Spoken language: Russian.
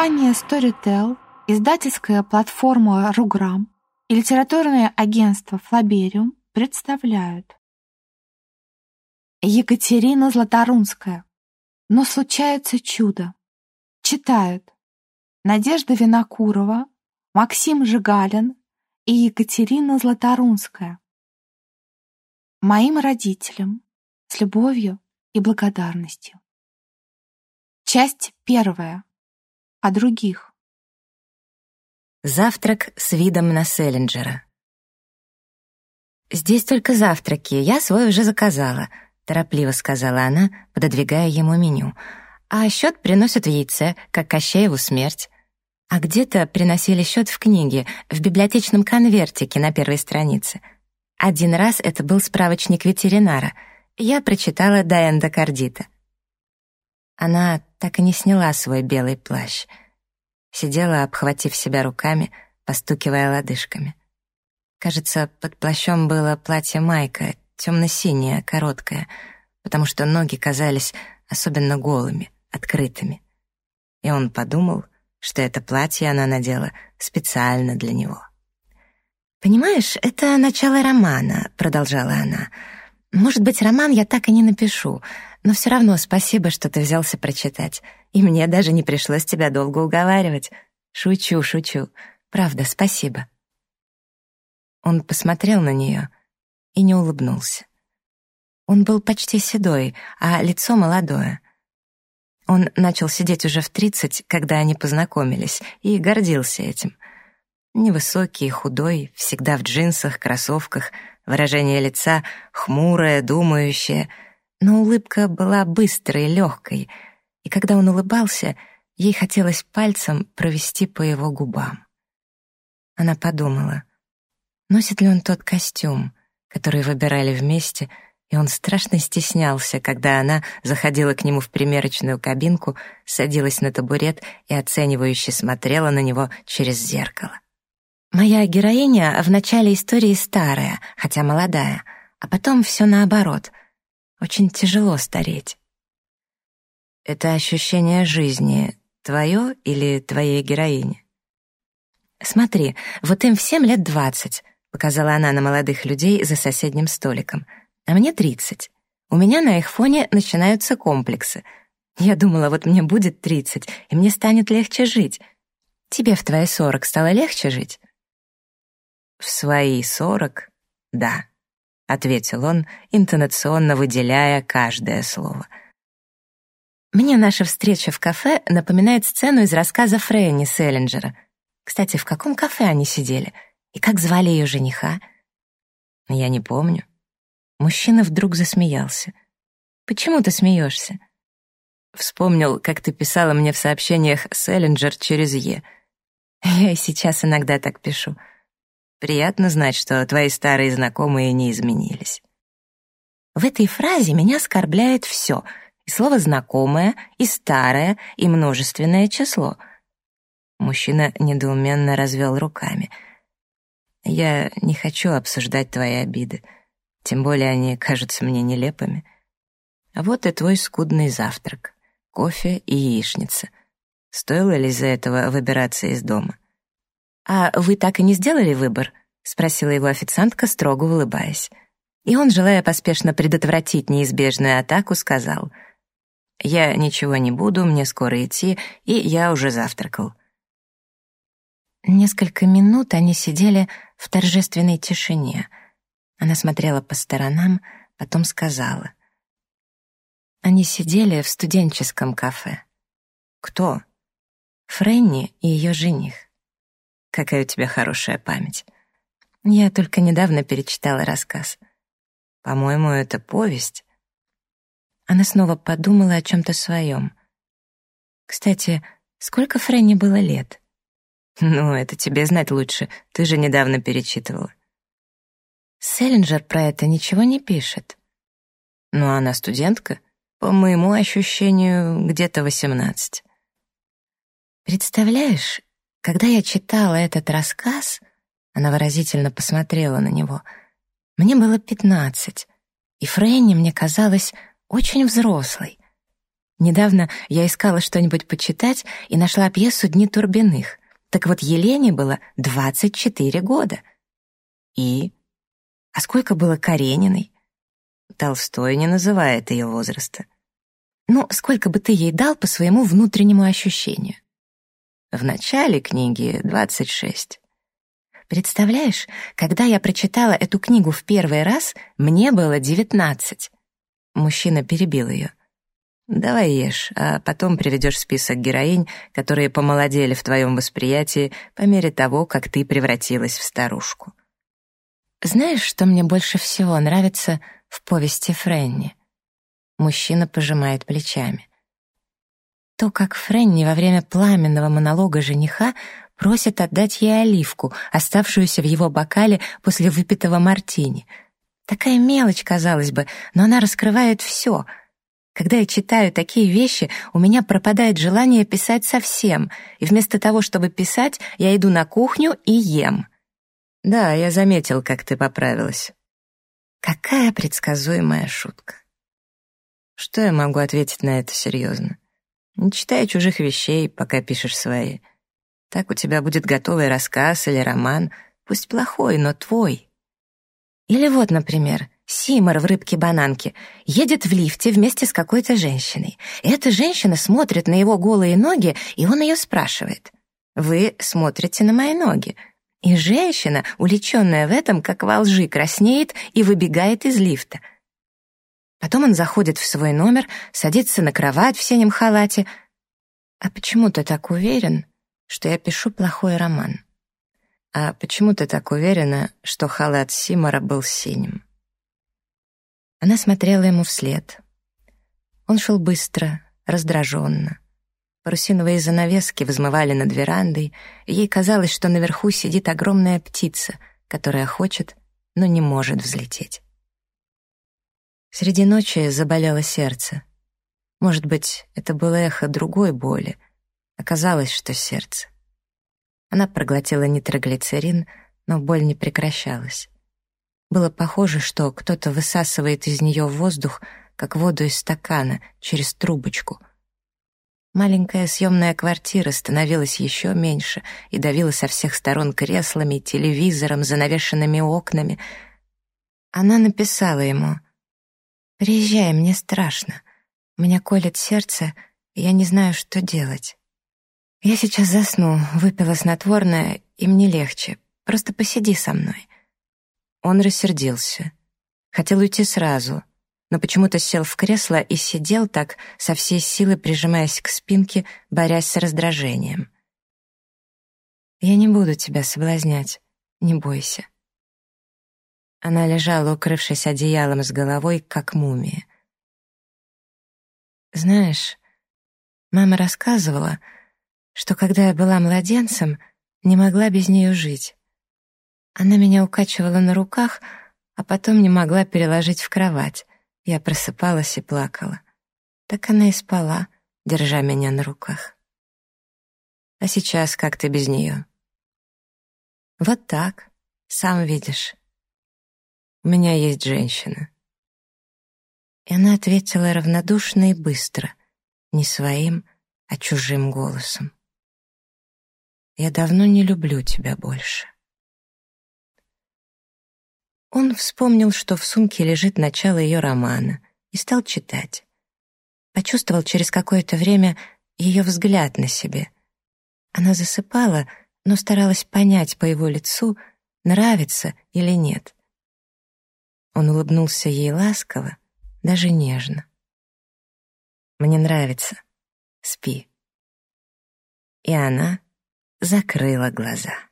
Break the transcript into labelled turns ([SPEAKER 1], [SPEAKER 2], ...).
[SPEAKER 1] Компания Storytel, издательская платформа Руграм и литературное агентство Флабериум представляют Екатерина Златорунская «Но случается чудо». Читают Надежда Винокурова, Максим Жигалин и Екатерина Златорунская. Моим родителям с любовью и благодарностью. Часть первая о других.
[SPEAKER 2] Завтрак с видом на Селлинджера. «Здесь только завтраки, я свой уже заказала», — торопливо сказала она, пододвигая ему меню. «А счет приносят в яйце, как Кощееву смерть. А где-то приносили счет в книге, в библиотечном конвертике на первой странице. Один раз это был справочник ветеринара. Я прочитала до эндокардита. Она так и не сняла свой белый плащ. Сидела, обхватив себя руками, постукивая лодыжками. Кажется, под плащом было платье-майка, темно-синее, короткое, потому что ноги казались особенно голыми, открытыми. И он подумал, что это платье она надела специально для него. «Понимаешь, это начало романа», — продолжала она. «Может быть, роман я так и не напишу, но все равно спасибо, что ты взялся прочитать. И мне даже не пришлось тебя долго уговаривать. Шучу, шучу. Правда, спасибо». Он посмотрел на нее и не улыбнулся. Он был почти седой, а лицо молодое. Он начал сидеть уже в тридцать, когда они познакомились, и гордился этим. Невысокий, худой, всегда в джинсах, кроссовках, выражение лица хмурое, думающее — но улыбка была быстрой, легкой, и когда он улыбался, ей хотелось пальцем провести по его губам. Она подумала, носит ли он тот костюм, который выбирали вместе, и он страшно стеснялся, когда она заходила к нему в примерочную кабинку, садилась на табурет и оценивающе смотрела на него через зеркало. Моя героиня в начале истории старая, хотя молодая, а потом все наоборот — очень тяжело стареть. Это ощущение жизни твое или твоей героини? Смотри, вот им всем лет двадцать, показала она на молодых людей за соседним столиком, а мне тридцать. У меня на их фоне начинаются комплексы. Я думала, вот мне будет тридцать, и мне станет легче жить. Тебе в твои сорок стало легче жить? В свои сорок — да ответил он, интонационно выделяя каждое слово. Мне наша встреча в кафе напоминает сцену из рассказа Фрэнни Селлинджера. Кстати, в каком кафе они сидели? И как звали ее жениха? Я не помню. Мужчина вдруг засмеялся. Почему ты смеешься? Вспомнил, как ты писала мне в сообщениях Селлинджер через «е». Я и сейчас иногда так пишу — Приятно знать, что твои старые знакомые не изменились. В этой фразе меня оскорбляет все. И слово «знакомое», и «старое», и множественное число. Мужчина недоуменно развел руками. «Я не хочу обсуждать твои обиды. Тем более они кажутся мне нелепыми. Вот и твой скудный завтрак. Кофе и яичница. Стоило ли из-за этого выбираться из дома?» «А вы так и не сделали выбор?» — спросила его официантка, строго улыбаясь. И он, желая поспешно предотвратить неизбежную атаку, сказал, «Я ничего не буду, мне скоро идти, и я уже завтракал». Несколько минут они сидели в торжественной тишине. Она смотрела по сторонам, потом сказала. Они сидели в студенческом кафе. «Кто?» «Фрэнни и ее жених». Какая у тебя хорошая память. Я только недавно перечитала рассказ. По-моему, это повесть. Она снова подумала о чем-то своем. Кстати, сколько Фрэнни было лет? Ну, это тебе знать лучше. Ты же недавно перечитывала. Селлинджер про это ничего не пишет. Ну, она студентка. По моему ощущению, где-то восемнадцать. Представляешь, когда я читала этот рассказ, она выразительно посмотрела на него. Мне было пятнадцать, и Фрэнни мне казалась очень взрослой. Недавно я искала что-нибудь почитать и нашла пьесу «Дни Турбиных». Так вот, Елене было 24 года. И? А сколько было Карениной? Толстой не называет ее возраста. Ну, сколько бы ты ей дал по своему внутреннему ощущению? В начале книги 26. Представляешь, когда я прочитала эту книгу в первый раз, мне было 19. Мужчина перебил ее. Давай ешь, а потом приведешь список героинь, которые помолодели в твоем восприятии по мере того, как ты превратилась в старушку. Знаешь, что мне больше всего нравится в повести Френни? Мужчина пожимает плечами. То, как Френни во время пламенного монолога жениха просит отдать ей оливку, оставшуюся в его бокале после выпитого мартини. Такая мелочь, казалось бы, но она раскрывает все — когда я читаю такие вещи, у меня пропадает желание писать совсем, и вместо того, чтобы писать, я иду на кухню и ем. Да, я заметил, как ты поправилась. Какая предсказуемая шутка. Что я могу ответить на это серьезно? Не читай чужих вещей, пока пишешь свои. Так у тебя будет готовый рассказ или роман, пусть плохой, но твой. Или вот, например, Симор в «Рыбке-бананке» едет в лифте вместе с какой-то женщиной. Эта женщина смотрит на его голые ноги, и он ее спрашивает. «Вы смотрите на мои ноги?» И женщина, уличенная в этом, как во лжи, краснеет и выбегает из лифта. Потом он заходит в свой номер, садится на кровать в синем халате. «А почему ты так уверен, что я пишу плохой роман?» «А почему ты так уверена, что халат Симора был синим?» Она смотрела ему вслед. Он шел быстро, раздраженно. Парусиновые занавески взмывали над верандой, и ей казалось, что наверху сидит огромная птица, которая хочет, но не может взлететь. Среди ночи заболело сердце. Может быть, это было эхо другой боли. Оказалось, что сердце. Она проглотила нитроглицерин, но боль не прекращалась. Было похоже, что кто-то высасывает из нее воздух, как воду из стакана, через трубочку. Маленькая съемная квартира становилась еще меньше и давила со всех сторон креслами, телевизором, занавешенными окнами. Она написала ему «Приезжай, мне страшно. Меня колет сердце, я не знаю, что делать. Я сейчас засну, выпила снотворное, и мне легче. Просто посиди со мной». Он рассердился. Хотел уйти сразу, но почему-то сел в кресло и сидел так, со всей силы прижимаясь к спинке, борясь с раздражением. «Я не буду тебя соблазнять, не бойся». Она лежала, укрывшись одеялом с головой, как мумия. «Знаешь, мама рассказывала, что когда я была младенцем, не могла без нее жить. Она меня укачивала на руках, а потом не могла переложить в кровать. Я просыпалась и плакала. Так она и спала, держа меня на руках. А сейчас как ты без нее? Вот так, сам видишь. У меня есть женщина. И она ответила равнодушно и быстро, не своим, а чужим голосом. Я давно не люблю тебя больше. Он вспомнил, что в сумке лежит начало ее романа, и стал читать. Почувствовал через какое-то время ее взгляд на себе. Она засыпала, но старалась понять по его лицу, нравится или нет. Он улыбнулся ей ласково, даже нежно. «Мне нравится. Спи». И она закрыла глаза.